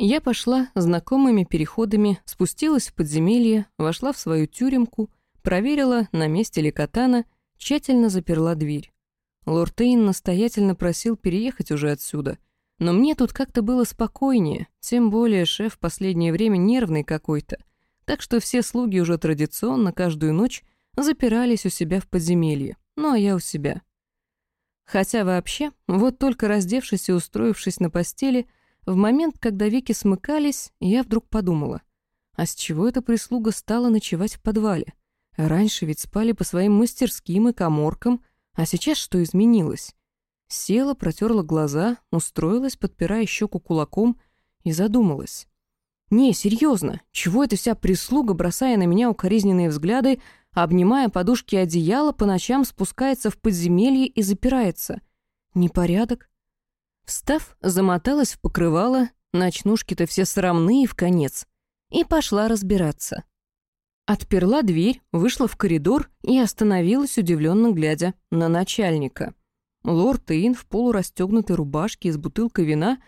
Я пошла знакомыми переходами, спустилась в подземелье, вошла в свою тюремку, проверила, на месте ли катана, тщательно заперла дверь. Лорд Эйн настоятельно просил переехать уже отсюда. Но мне тут как-то было спокойнее, тем более шеф в последнее время нервный какой-то. Так что все слуги уже традиционно каждую ночь запирались у себя в подземелье, ну а я у себя. Хотя вообще, вот только раздевшись и устроившись на постели, в момент, когда веки смыкались, я вдруг подумала, а с чего эта прислуга стала ночевать в подвале? Раньше ведь спали по своим мастерским и коморкам, а сейчас что изменилось? Села, протерла глаза, устроилась, подпирая щеку кулаком, и задумалась. «Не, серьезно, чего эта вся прислуга, бросая на меня укоризненные взгляды, обнимая подушки и одеяло, по ночам спускается в подземелье и запирается? Непорядок?» Встав, замоталась в покрывало, ночнушки-то все срамные в конец, и пошла разбираться. Отперла дверь, вышла в коридор и остановилась, удивленно глядя на начальника. Лорд Эйн в полурастегнутой рубашке с бутылкой вина,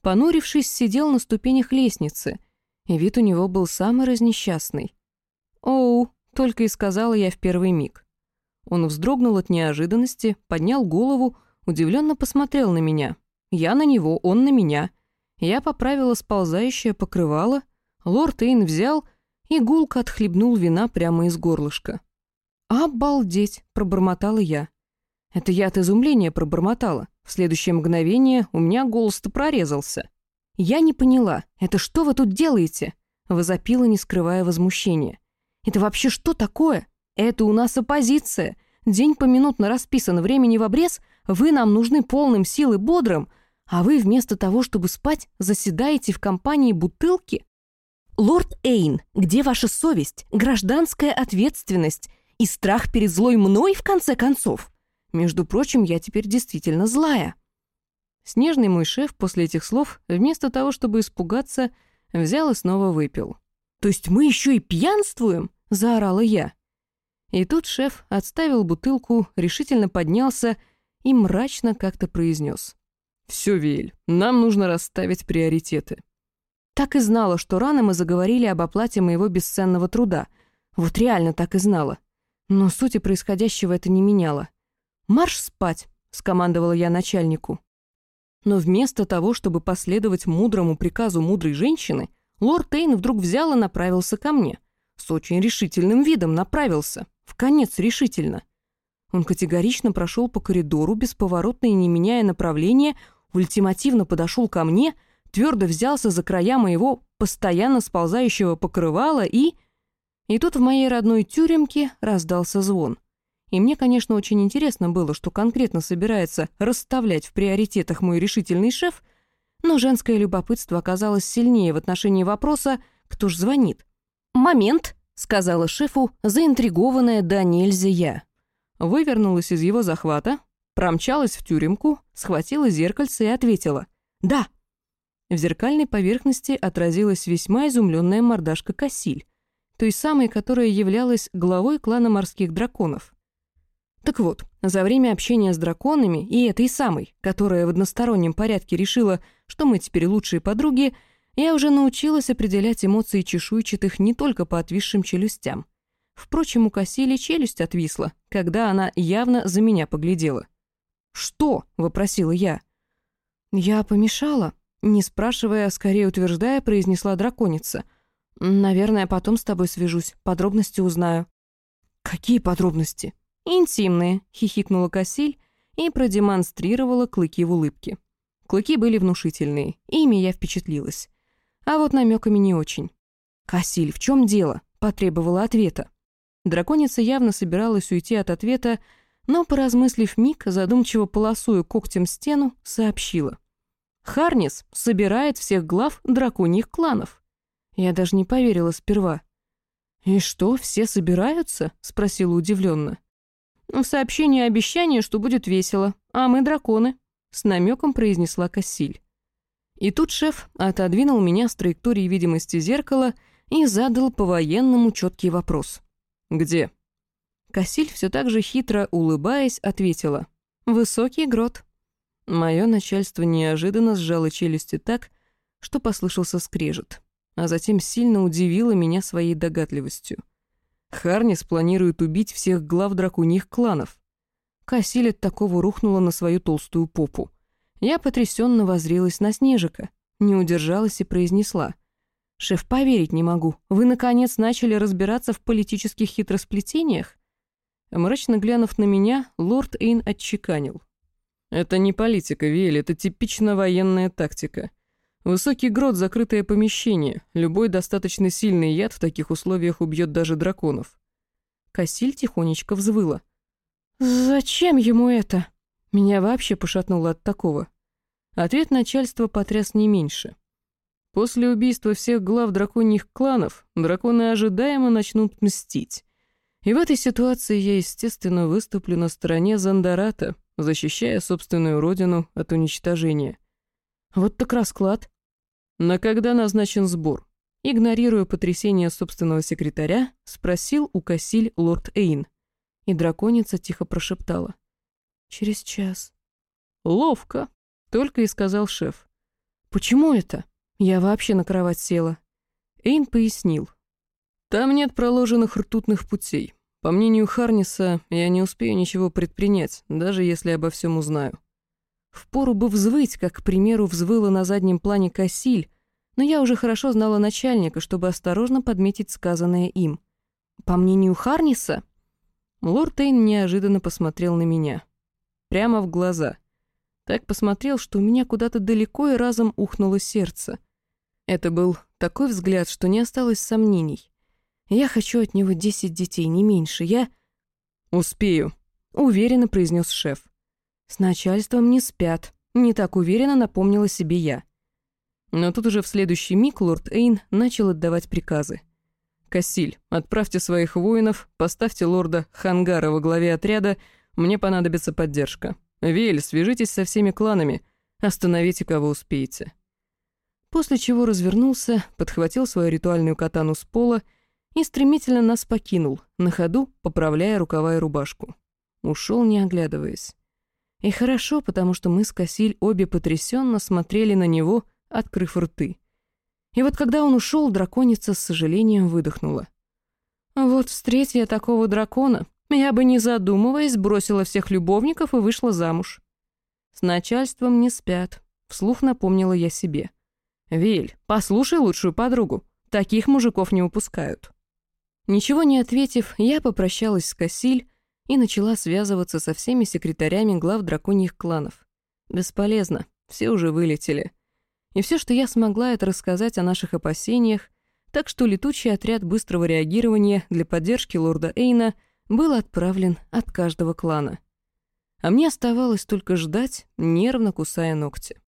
понурившись, сидел на ступенях лестницы, и вид у него был самый разнесчастный. «Оу», — только и сказала я в первый миг. Он вздрогнул от неожиданности, поднял голову, удивленно посмотрел на меня. Я на него, он на меня. Я поправила сползающее покрывало, лорд Эйн взял и гулко отхлебнул вина прямо из горлышка. «Обалдеть!» — пробормотала я. Это я от изумления пробормотала. В следующее мгновение у меня голос-то прорезался. «Я не поняла, это что вы тут делаете?» Возопила, не скрывая возмущения. «Это вообще что такое? Это у нас оппозиция. День поминутно расписан, времени в обрез, вы нам нужны полным сил и бодрым, а вы вместо того, чтобы спать, заседаете в компании бутылки? Лорд Эйн, где ваша совесть, гражданская ответственность и страх перед злой мной, в конце концов? Между прочим, я теперь действительно злая. Снежный мой шеф после этих слов, вместо того, чтобы испугаться, взял и снова выпил. «То есть мы еще и пьянствуем?» — заорала я. И тут шеф отставил бутылку, решительно поднялся и мрачно как-то произнес. «Все, Виэль, нам нужно расставить приоритеты». Так и знала, что рано мы заговорили об оплате моего бесценного труда. Вот реально так и знала. Но сути происходящего это не меняло. «Марш спать», — скомандовала я начальнику. Но вместо того, чтобы последовать мудрому приказу мудрой женщины, лорд Тейн вдруг взял и направился ко мне. С очень решительным видом направился. В конец решительно. Он категорично прошел по коридору, бесповоротно и не меняя направления, ультимативно подошел ко мне, твердо взялся за края моего постоянно сползающего покрывала и... И тут в моей родной тюремке раздался звон. И мне, конечно, очень интересно было, что конкретно собирается расставлять в приоритетах мой решительный шеф, но женское любопытство оказалось сильнее в отношении вопроса «Кто ж звонит?». «Момент», — сказала шефу, заинтригованная да нельзя я. Вывернулась из его захвата, промчалась в тюремку, схватила зеркальце и ответила «Да». В зеркальной поверхности отразилась весьма изумленная мордашка Кассиль, той самой, которая являлась главой клана морских драконов. Так вот, за время общения с драконами и этой самой, которая в одностороннем порядке решила, что мы теперь лучшие подруги, я уже научилась определять эмоции чешуйчатых не только по отвисшим челюстям. Впрочем, у Кассили челюсть отвисла, когда она явно за меня поглядела. «Что?» — вопросила я. «Я помешала», — не спрашивая, а скорее утверждая, произнесла драконица. «Наверное, потом с тобой свяжусь, подробности узнаю». «Какие подробности?» «Интимные», — хихикнула Кассиль и продемонстрировала клыки в улыбке. Клыки были внушительные, ими я впечатлилась. А вот намеками не очень. «Кассиль, в чем дело?» — потребовала ответа. Драконица явно собиралась уйти от ответа, но, поразмыслив миг, задумчиво полосуя когтем стену, сообщила. «Харнис собирает всех глав драконьих кланов». Я даже не поверила сперва. «И что, все собираются?» — спросила удивленно. «В сообщении обещание, что будет весело, а мы драконы», — с намеком произнесла Кассиль. И тут шеф отодвинул меня с траектории видимости зеркала и задал по-военному четкий вопрос. «Где?» Кассиль все так же хитро улыбаясь ответила. «Высокий грот». Мое начальство неожиданно сжало челюсти так, что послышался скрежет, а затем сильно удивила меня своей догадливостью. Харнис планирует убить всех глав драконьих кланов. Кассиль от такого рухнула на свою толстую попу. Я потрясенно возрилась на Снежика, не удержалась и произнесла. «Шеф, поверить не могу. Вы, наконец, начали разбираться в политических хитросплетениях?» Мрачно глянув на меня, лорд Эйн отчеканил. «Это не политика, Виэль, это типично военная тактика. Высокий грот — закрытое помещение. Любой достаточно сильный яд в таких условиях убьет даже драконов». Кассиль тихонечко взвыла. «Зачем ему это?» Меня вообще пошатнуло от такого. Ответ начальства потряс не меньше. После убийства всех глав драконьих кланов драконы ожидаемо начнут мстить. И в этой ситуации я, естественно, выступлю на стороне Зандарата, защищая собственную родину от уничтожения. Вот так расклад. На когда назначен сбор? Игнорируя потрясение собственного секретаря, спросил у Кассиль лорд Эйн. И драконица тихо прошептала. «Через час». «Ловко», — только и сказал шеф. «Почему это?» Я вообще на кровать села. Эйн пояснил. Там нет проложенных ртутных путей. По мнению Харниса, я не успею ничего предпринять, даже если обо всем узнаю. Впору бы взвыть, как, к примеру, взвыла на заднем плане Кассиль, но я уже хорошо знала начальника, чтобы осторожно подметить сказанное им. По мнению Харниса, лорд Эйн неожиданно посмотрел на меня. Прямо в глаза. Так посмотрел, что у меня куда-то далеко и разом ухнуло сердце — это был такой взгляд, что не осталось сомнений. Я хочу от него десять детей, не меньше. Я... «Успею», — уверенно произнес шеф. «С начальством не спят», — не так уверенно напомнила себе я. Но тут уже в следующий миг лорд Эйн начал отдавать приказы. «Кассиль, отправьте своих воинов, поставьте лорда Хангара во главе отряда, мне понадобится поддержка. Виэль, свяжитесь со всеми кланами, остановите, кого успеете» после чего развернулся, подхватил свою ритуальную катану с пола и стремительно нас покинул, на ходу поправляя рукава и рубашку. Ушел, не оглядываясь. И хорошо, потому что мы с Кассиль обе потрясенно смотрели на него, открыв рты. И вот когда он ушел, драконица с сожалением выдохнула. «Вот встреть я такого дракона, я бы, не задумываясь, бросила всех любовников и вышла замуж». «С начальством не спят», — вслух напомнила я себе. «Виль, послушай лучшую подругу. Таких мужиков не упускают». Ничего не ответив, я попрощалась с Кассиль и начала связываться со всеми секретарями глав драконьих кланов. Бесполезно, все уже вылетели. И все, что я смогла, это рассказать о наших опасениях, так что летучий отряд быстрого реагирования для поддержки лорда Эйна был отправлен от каждого клана. А мне оставалось только ждать, нервно кусая ногти.